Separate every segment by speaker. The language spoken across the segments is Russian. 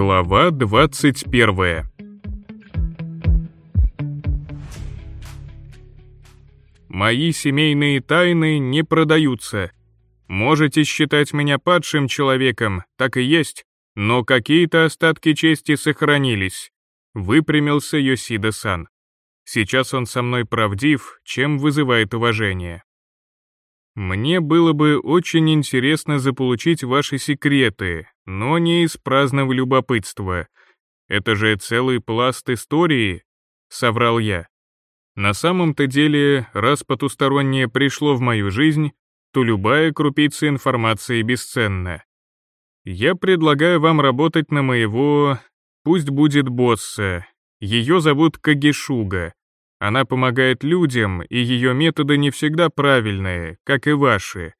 Speaker 1: Глава 21 Мои семейные тайны не продаются. Можете считать меня падшим человеком, так и есть, но какие-то остатки чести сохранились. Выпрямился Йосида-сан. Сейчас он со мной правдив, чем вызывает уважение. Мне было бы очень интересно заполучить ваши секреты, но не из праздного любопытства. Это же целый пласт истории, соврал я. На самом-то деле, раз потустороннее пришло в мою жизнь, то любая крупица информации бесценна. Я предлагаю вам работать на моего, пусть будет босса. Ее зовут Кагишуга. Она помогает людям, и ее методы не всегда правильные, как и ваши.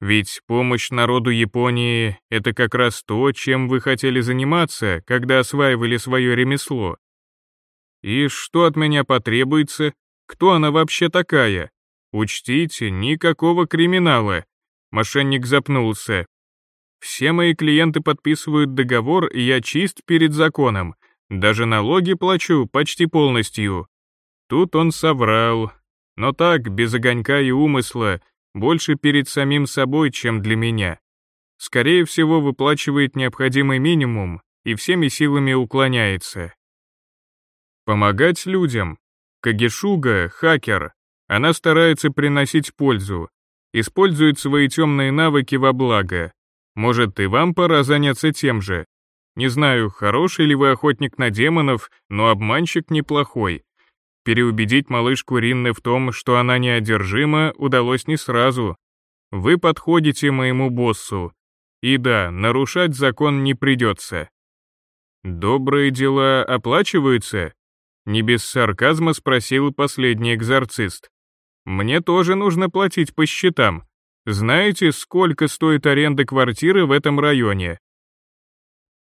Speaker 1: Ведь помощь народу Японии — это как раз то, чем вы хотели заниматься, когда осваивали свое ремесло. И что от меня потребуется? Кто она вообще такая? Учтите, никакого криминала. Мошенник запнулся. Все мои клиенты подписывают договор, и я чист перед законом. Даже налоги плачу почти полностью. Тут он соврал, но так, без огонька и умысла, больше перед самим собой, чем для меня. Скорее всего, выплачивает необходимый минимум и всеми силами уклоняется. Помогать людям. Кагешуга — хакер. Она старается приносить пользу, использует свои темные навыки во благо. Может, и вам пора заняться тем же. Не знаю, хороший ли вы охотник на демонов, но обманщик неплохой. Переубедить малышку Ринны в том, что она неодержима, удалось не сразу. Вы подходите моему боссу. И да, нарушать закон не придется. Добрые дела оплачиваются? Не без сарказма спросил последний экзорцист. Мне тоже нужно платить по счетам. Знаете, сколько стоит аренда квартиры в этом районе?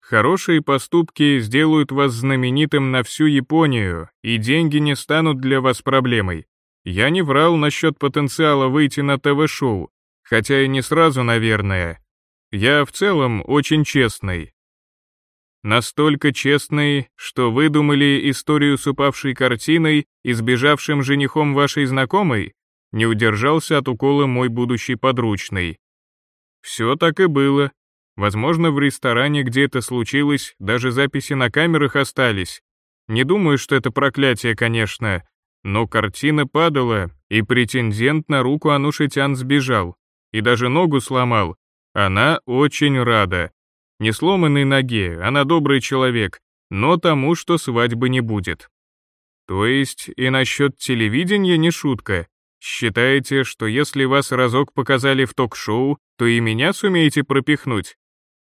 Speaker 1: Хорошие поступки сделают вас знаменитым на всю Японию, и деньги не станут для вас проблемой. Я не врал насчет потенциала выйти на ТВ-шоу, хотя и не сразу, наверное. Я в целом очень честный. Настолько честный, что выдумали историю с упавшей картиной и сбежавшим женихом вашей знакомой, не удержался от укола мой будущий подручный. Все так и было, Возможно, в ресторане, где это случилось, даже записи на камерах остались. Не думаю, что это проклятие, конечно, но картина падала, и претендент на руку Анушитян сбежал, и даже ногу сломал. Она очень рада. Не сломанной ноге, она добрый человек, но тому, что свадьбы не будет. То есть и насчет телевидения не шутка. Считаете, что если вас разок показали в ток-шоу, то и меня сумеете пропихнуть?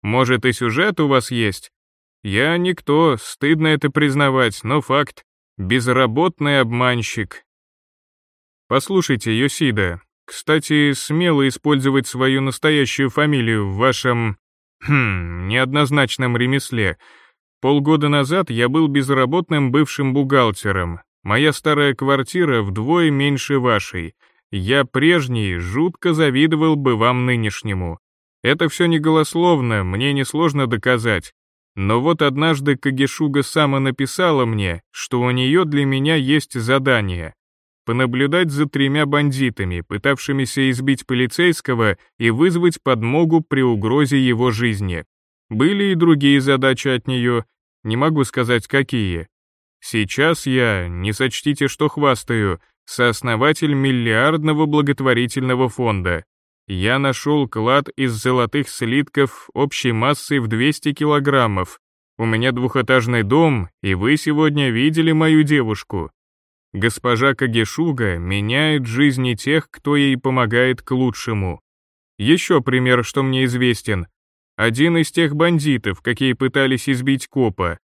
Speaker 1: Может, и сюжет у вас есть? Я никто, стыдно это признавать, но факт. Безработный обманщик. Послушайте, Йосида, кстати, смело использовать свою настоящую фамилию в вашем... Хм, неоднозначном ремесле. Полгода назад я был безработным бывшим бухгалтером. Моя старая квартира вдвое меньше вашей. Я прежний жутко завидовал бы вам нынешнему. Это все не голословно, мне несложно доказать. Но вот однажды Кагешуга сама написала мне, что у нее для меня есть задание — понаблюдать за тремя бандитами, пытавшимися избить полицейского и вызвать подмогу при угрозе его жизни. Были и другие задачи от нее, не могу сказать какие. Сейчас я, не сочтите, что хвастаю, сооснователь миллиардного благотворительного фонда, я нашел клад из золотых слитков общей массой в 200 килограммов. У меня двухэтажный дом, и вы сегодня видели мою девушку. Госпожа Кагешуга меняет жизни тех, кто ей помогает к лучшему. Еще пример, что мне известен. Один из тех бандитов, какие пытались избить копа.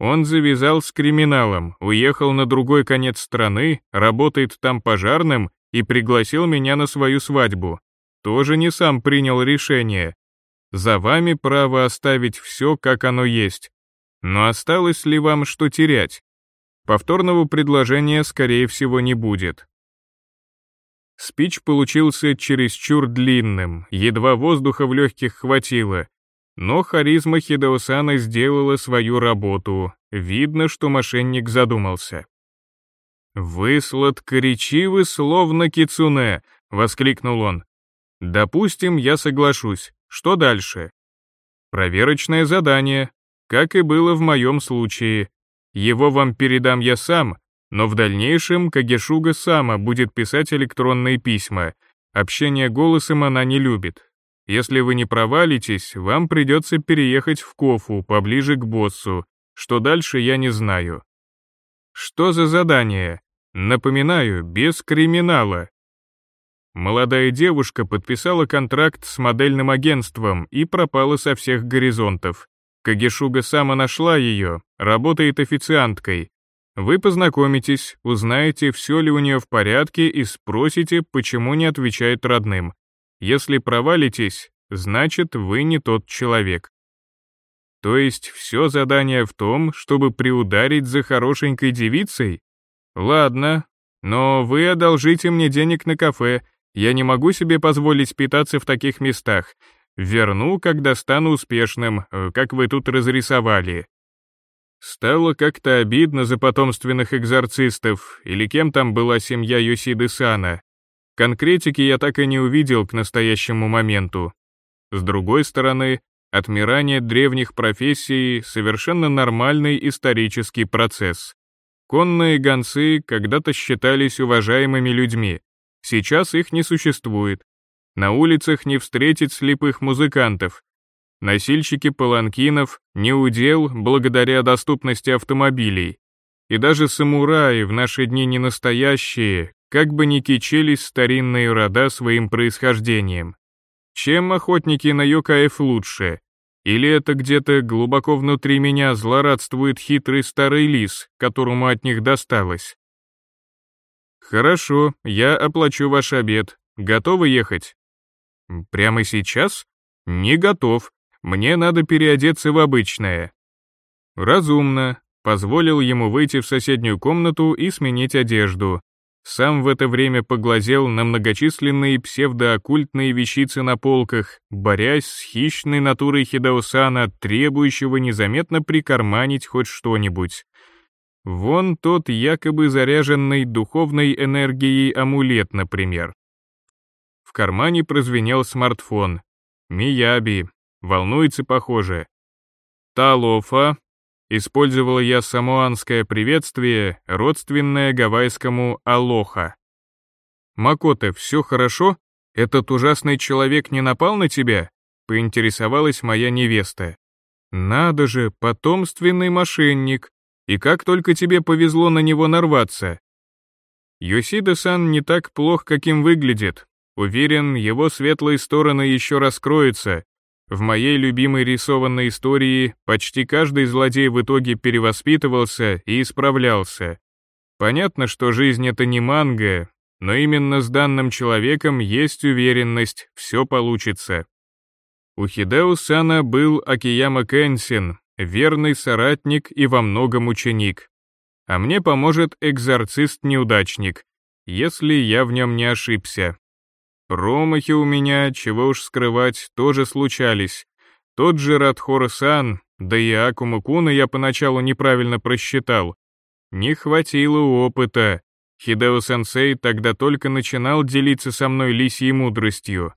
Speaker 1: Он завязал с криминалом, уехал на другой конец страны, работает там пожарным и пригласил меня на свою свадьбу тоже не сам принял решение. За вами право оставить все, как оно есть. Но осталось ли вам что терять? Повторного предложения, скорее всего, не будет. Спич получился чересчур длинным, едва воздуха в легких хватило. Но харизма Хидеосана сделала свою работу, видно, что мошенник задумался. «Вы сладкоречивы, словно кицуне», — воскликнул он. «Допустим, я соглашусь. Что дальше?» «Проверочное задание, как и было в моем случае. Его вам передам я сам, но в дальнейшем Кагешуга сама будет писать электронные письма. Общение голосом она не любит. Если вы не провалитесь, вам придется переехать в Кофу, поближе к боссу. Что дальше, я не знаю. Что за задание? Напоминаю, без криминала. Молодая девушка подписала контракт с модельным агентством и пропала со всех горизонтов. Кагешуга сама нашла ее, работает официанткой. Вы познакомитесь, узнаете, все ли у нее в порядке и спросите, почему не отвечает родным. Если провалитесь, значит, вы не тот человек. То есть все задание в том, чтобы приударить за хорошенькой девицей? Ладно, но вы одолжите мне денег на кафе, я не могу себе позволить питаться в таких местах, Верну, когда стану успешным, э, как вы тут разрисовали. Стало как-то обидно за потомственных экзорцистов, или кем там была семья Йосиды Сана. Конкретики я так и не увидел к настоящему моменту. С другой стороны, отмирание древних профессий — совершенно нормальный исторический процесс. Конные гонцы когда-то считались уважаемыми людьми, сейчас их не существует, на улицах не встретить слепых музыкантов. Носильщики паланкинов не удел благодаря доступности автомобилей. И даже самураи в наши дни не настоящие, как бы ни кичились старинные рода своим происхождением. Чем охотники на Йокаев лучше? Или это где-то глубоко внутри меня злорадствует хитрый старый лис, которому от них досталось? Хорошо, я оплачу ваш обед. Готовы ехать? Прямо сейчас? Не готов. Мне надо переодеться в обычное. Разумно. Позволил ему выйти в соседнюю комнату и сменить одежду. Сам в это время поглазел на многочисленные псевдооккультные вещицы на полках, борясь с хищной натурой Хидаусана, требующего незаметно прикарманить хоть что-нибудь. Вон тот якобы заряженный духовной энергией амулет, например кармане прозвенел смартфон. Мияби. Волнуется, похоже. Талофа. Использовала я самоанское приветствие, родственное гавайскому «алоха». «Макоте, все хорошо? Этот ужасный человек не напал на тебя?» — поинтересовалась моя невеста. «Надо же, потомственный мошенник. И как только тебе повезло на него нарваться?» Йосида-сан не так плох, каким выглядит, Уверен, его светлые стороны еще раскроются. В моей любимой рисованной истории почти каждый злодей в итоге перевоспитывался и исправлялся. Понятно, что жизнь — это не манга, но именно с данным человеком есть уверенность, все получится. У Хидео Сана был Акияма Кэнсин, верный соратник и во многом ученик. А мне поможет экзорцист-неудачник, если я в нем не ошибся. Промахи у меня, чего уж скрывать, тоже случались. Тот же Радхор-сан, да и Акума Куна я поначалу неправильно просчитал. Не хватило опыта. Хидео-сенсей тогда только начинал делиться со мной лисьей мудростью.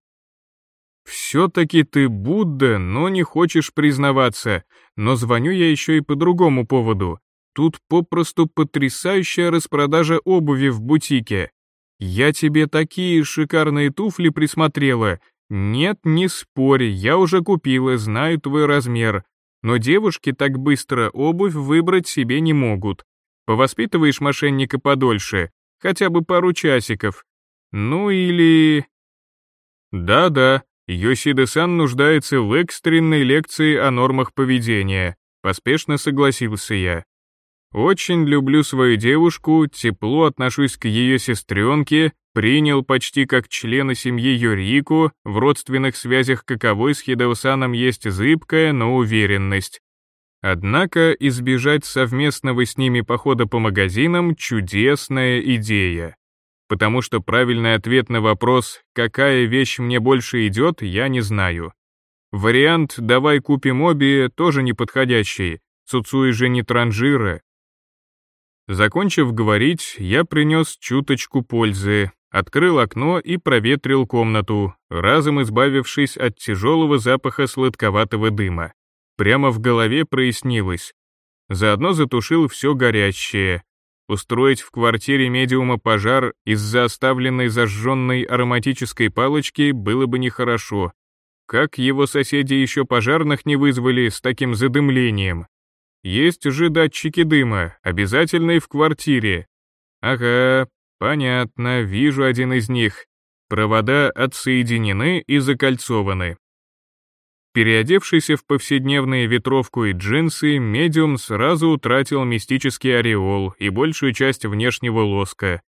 Speaker 1: «Все-таки ты Будда, но не хочешь признаваться, но звоню я еще и по другому поводу. Тут попросту потрясающая распродажа обуви в бутике. «Я тебе такие шикарные туфли присмотрела. Нет, не спорь, я уже купила, знаю твой размер. Но девушки так быстро обувь выбрать себе не могут. Повоспитываешь мошенника подольше, хотя бы пару часиков. Ну или...» «Да-да, Йосида-сан нуждается в экстренной лекции о нормах поведения», поспешно согласился я. Очень люблю свою девушку, тепло отношусь к ее сестренке, принял почти как члена семьи Юрику, в родственных связях каковой с Хидеусаном есть зыбкая, но уверенность. Однако избежать совместного с ними похода по магазинам — чудесная идея. Потому что правильный ответ на вопрос «какая вещь мне больше идет» я не знаю. Вариант «давай купим обе» тоже неподходящий, Цуцуи же не транжира. Закончив говорить, я принес чуточку пользы, открыл окно и проветрил комнату, разом избавившись от тяжелого запаха сладковатого дыма. Прямо в голове прояснилось. Заодно затушил все горящее. Устроить в квартире медиума пожар из-за оставленной зажженной ароматической палочки было бы нехорошо. Как его соседи еще пожарных не вызвали с таким задымлением? Есть же датчики дыма, обязательные в квартире. Ага, понятно, вижу один из них. Провода отсоединены и закольцованы. Переодевшийся в повседневные ветровку и джинсы, медиум сразу утратил мистический ореол и большую часть внешнего лоска.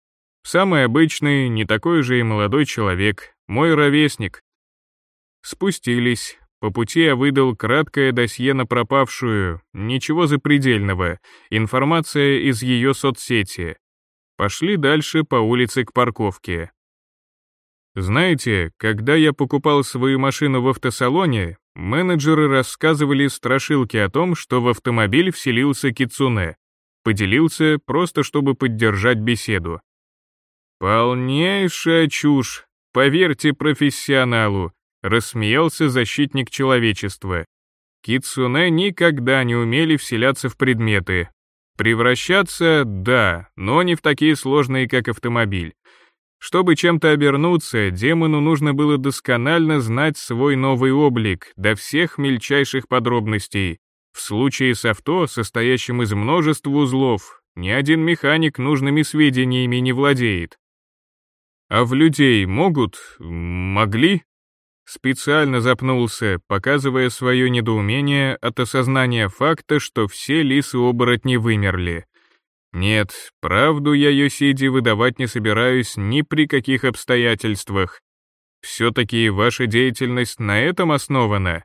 Speaker 1: Самый обычный, не такой же и молодой человек, мой ровесник. Спустились, по пути я выдал краткое досье на пропавшую, ничего запредельного, информация из ее соцсети. Пошли дальше по улице к парковке. Знаете, когда я покупал свою машину в автосалоне, менеджеры рассказывали страшилки о том, что в автомобиль вселился кицуне. Поделился, просто чтобы поддержать беседу. Полнейшая чушь, поверьте профессионалу, рассмеялся защитник человечества. Кицуне никогда не умели вселяться в предметы. Превращаться — да, но не в такие сложные, как автомобиль. Чтобы чем-то обернуться, демону нужно было досконально знать свой новый облик до всех мельчайших подробностей. В случае с авто, состоящим из множества узлов, ни один механик нужными сведениями не владеет. А в людей могут, могли Специально запнулся, показывая свое недоумение от осознания факта, что все лисы-оборотни вымерли. Нет, правду я Йосиди выдавать не собираюсь ни при каких обстоятельствах. Все-таки ваша деятельность на этом основана.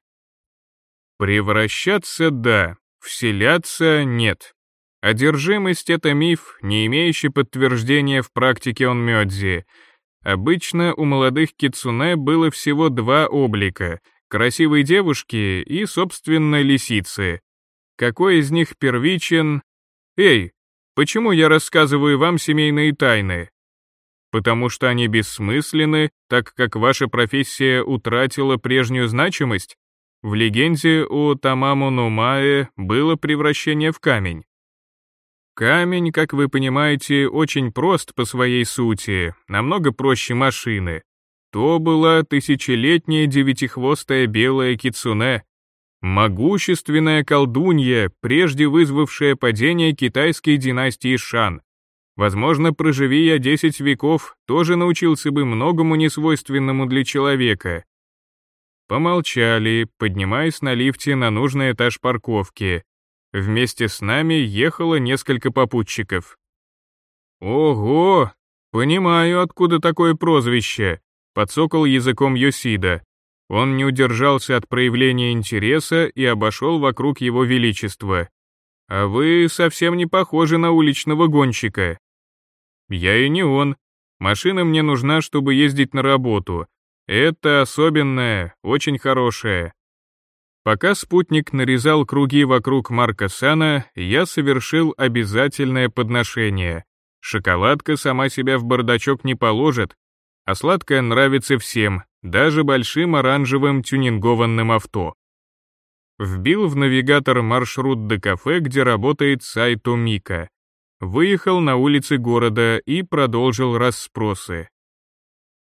Speaker 1: Превращаться — да, вселяться — нет. Одержимость — это миф, не имеющий подтверждения в практике онмёдзи — Обычно у молодых кицуне было всего два облика — красивой девушки и, собственно, лисицы. Какой из них первичен? Эй, почему я рассказываю вам семейные тайны? Потому что они бессмысленны, так как ваша профессия утратила прежнюю значимость? В легенде о Тамаму Нумае было превращение в камень. Камень, как вы понимаете, очень прост по своей сути, намного проще машины. То была тысячелетняя девятихвостая белая кицуне, могущественная колдунья, прежде вызвавшая падение китайской династии Шан. Возможно, проживи я 10 веков, тоже научился бы многому несвойственному для человека. Помолчали, поднимаясь на лифте на нужный этаж парковки. Вместе с нами ехало несколько попутчиков. «Ого! Понимаю, откуда такое прозвище», — подсокал языком Йосида. Он не удержался от проявления интереса и обошел вокруг его величества. «А вы совсем не похожи на уличного гонщика». «Я и не он. Машина мне нужна, чтобы ездить на работу. Это особенное, очень хорошее. Пока спутник нарезал круги вокруг Марка Сана, я совершил обязательное подношение. Шоколадка сама себя в бардачок не положит, а сладкое нравится всем, даже большим оранжевым тюнингованным авто. Вбил в навигатор маршрут до кафе, где работает Сайто Мика. Выехал на улицы города и продолжил расспросы.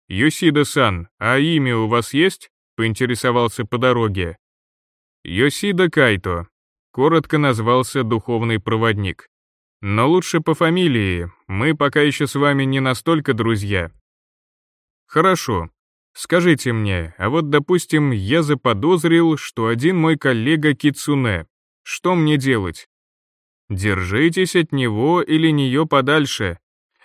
Speaker 1: «Йосида-сан, а имя у вас есть?» — поинтересовался по дороге. Йосида Кайто, коротко назвался духовный проводник. Но лучше по фамилии, мы пока еще с вами не настолько друзья. Хорошо. Скажите мне, а вот, допустим, я заподозрил, что один мой коллега Кицуне. Что мне делать? Держитесь от него или нее подальше.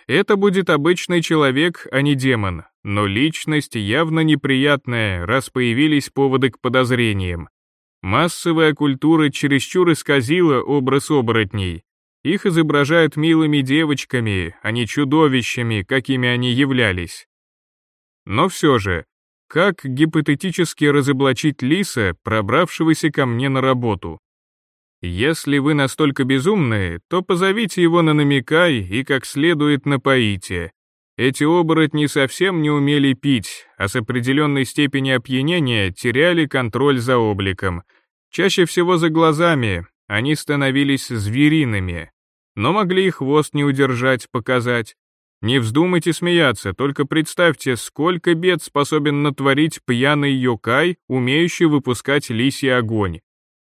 Speaker 1: Это будет обычный человек, а не демон, но личность явно неприятная, раз появились поводы к подозрениям. Массовая культура чересчур исказила образ оборотней. Их изображают милыми девочками, а не чудовищами, какими они являлись. Но все же, как гипотетически разоблачить лиса, пробравшегося ко мне на работу. Если вы настолько безумные, то позовите его на намекай и как следует напоите. Эти оборотни совсем не умели пить, а с определенной степени опьянения теряли контроль за обликом. Чаще всего за глазами, они становились звериными. Но могли и хвост не удержать, показать. Не вздумайте смеяться, только представьте, сколько бед способен натворить пьяный йокай, умеющий выпускать лисий огонь.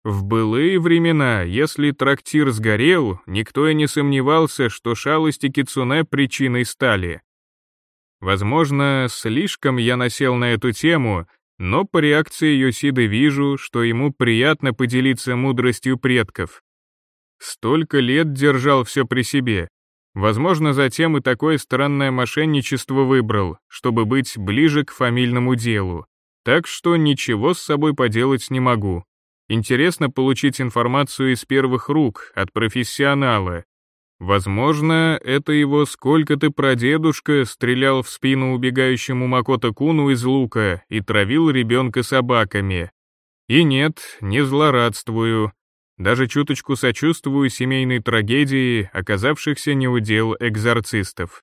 Speaker 1: В былые времена, если трактир сгорел, никто и не сомневался, что шалости кицуне причиной стали. Возможно, слишком я насел на эту тему, но по реакции Йосиды вижу, что ему приятно поделиться мудростью предков. Столько лет держал все при себе. Возможно, затем и такое странное мошенничество выбрал, чтобы быть ближе к фамильному делу. Так что ничего с собой поделать не могу. Интересно получить информацию из первых рук, от профессионала. Возможно, это его сколько-то прадедушка стрелял в спину убегающему Макото Куну из лука и травил ребенка собаками. И нет, не злорадствую. Даже чуточку сочувствую семейной трагедии, оказавшихся неудел экзорцистов.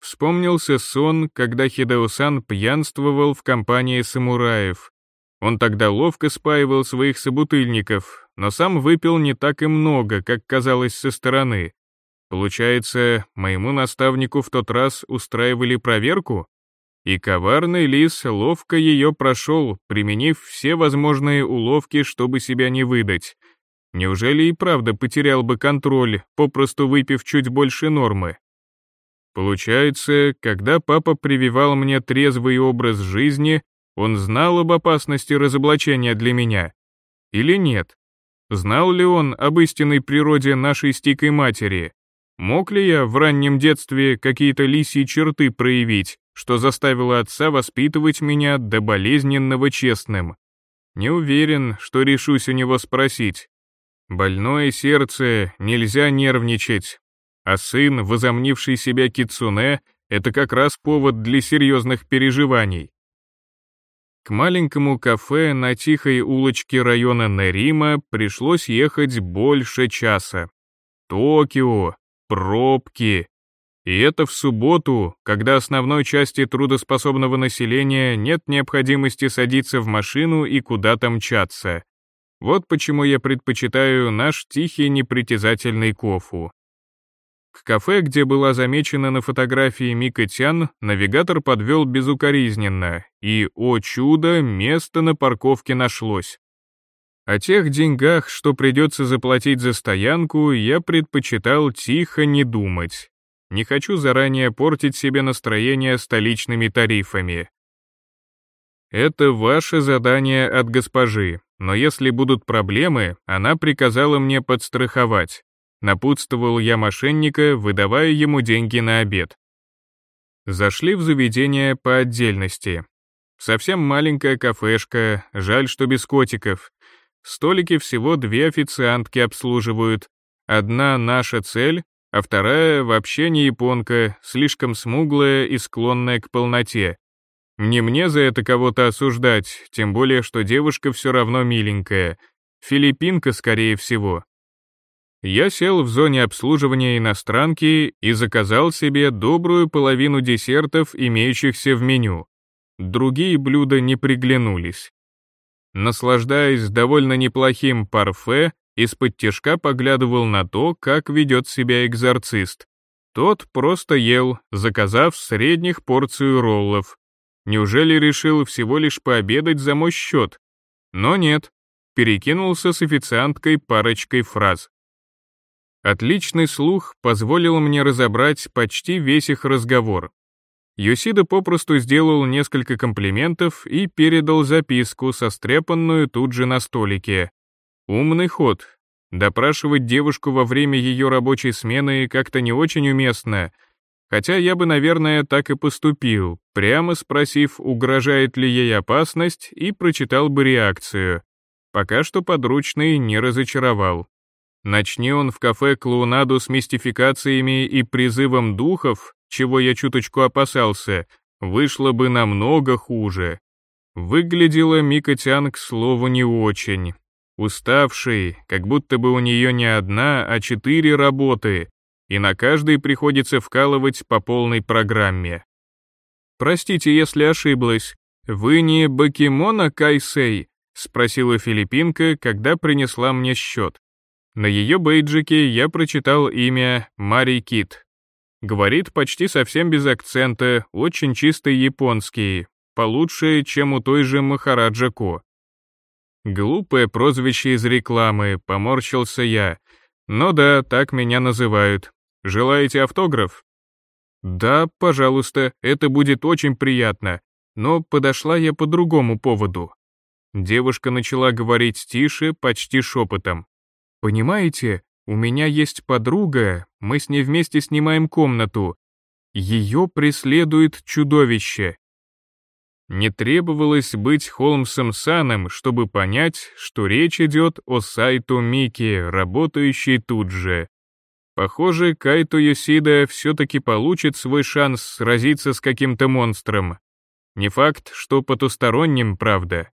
Speaker 1: Вспомнился сон, когда Хидео-сан пьянствовал в компании самураев, он тогда ловко спаивал своих собутыльников, но сам выпил не так и много, как казалось со стороны. Получается, моему наставнику в тот раз устраивали проверку? И коварный лис ловко ее прошел, применив все возможные уловки, чтобы себя не выдать. Неужели и правда потерял бы контроль, попросту выпив чуть больше нормы? Получается, когда папа прививал мне трезвый образ жизни, он знал об опасности разоблачения для меня? Или нет? Знал ли он об истинной природе нашей стикой матери? Мог ли я в раннем детстве какие-то лисьи черты проявить, что заставило отца воспитывать меня до болезненного честным? Не уверен, что решусь у него спросить. Больное сердце, нельзя нервничать. А сын, возомнивший себя кицуне, это как раз повод для серьезных переживаний. К маленькому кафе на тихой улочке района Нерима пришлось ехать больше часа. Токио, пробки. И это в субботу, когда основной части трудоспособного населения нет необходимости садиться в машину и куда-то мчаться. Вот почему я предпочитаю наш тихий непритязательный кофу. К кафе, где была замечена на фотографии Мика Тян, навигатор подвел безукоризненно, и, о чудо, место на парковке нашлось. О тех деньгах, что придется заплатить за стоянку, я предпочитал тихо не думать. Не хочу заранее портить себе настроение столичными тарифами. Это ваше задание от госпожи, но если будут проблемы, она приказала мне подстраховать. Напутствовал я мошенника, выдавая ему деньги на обед. Зашли в заведение по отдельности. Совсем маленькая кафешка, жаль, что без котиков. Столики всего две официантки обслуживают. Одна наша цель, а вторая вообще не японка, слишком смуглая и склонная к полноте. Не мне за это кого-то осуждать, тем более, что девушка все равно миленькая. Филиппинка, скорее всего. Я сел в зоне обслуживания иностранки и заказал себе добрую половину десертов, имеющихся в меню. Другие блюда не приглянулись. Наслаждаясь довольно неплохим парфе, из-под тяжка поглядывал на то, как ведет себя экзорцист. Тот просто ел, заказав средних порцию роллов. Неужели решил всего лишь пообедать за мой счет? Но нет, перекинулся с официанткой парочкой фраз. Отличный слух позволил мне разобрать почти весь их разговор. Юсида попросту сделал несколько комплиментов и передал записку, состряпанную тут же на столике. Умный ход. Допрашивать девушку во время ее рабочей смены как-то не очень уместно, хотя я бы, наверное, так и поступил, прямо спросив, угрожает ли ей опасность, и прочитал бы реакцию. Пока что подручный не разочаровал. Начни он в кафе клоунаду с мистификациями и призывом духов, чего я чуточку опасался, вышло бы намного хуже. Выглядела Микотян, к слову, не очень. Уставший, как будто бы у нее не одна, а четыре работы, и на каждой приходится вкалывать по полной программе. «Простите, если ошиблась. Вы не Бакимона Кайсей?» — спросила филиппинка, когда принесла мне счет. На ее бейджике я прочитал имя Мари Кит. Говорит почти совсем без акцента, очень чистый японский, получше, чем у той же Махараджа Ко. Глупое прозвище из рекламы, поморщился я. Но да, так меня называют. Желаете автограф? Да, пожалуйста, это будет очень приятно. Но подошла я по другому поводу. Девушка начала говорить тише, почти шепотом. Понимаете, у меня есть подруга, мы с ней вместе снимаем комнату. Ее преследует чудовище. Не требовалось быть Холмсом Саном, чтобы понять, что речь идет о Сайту Мики, работающей тут же. Похоже, Кайто Йосида все-таки получит свой шанс сразиться с каким-то монстром. Не факт, что потусторонним, правда.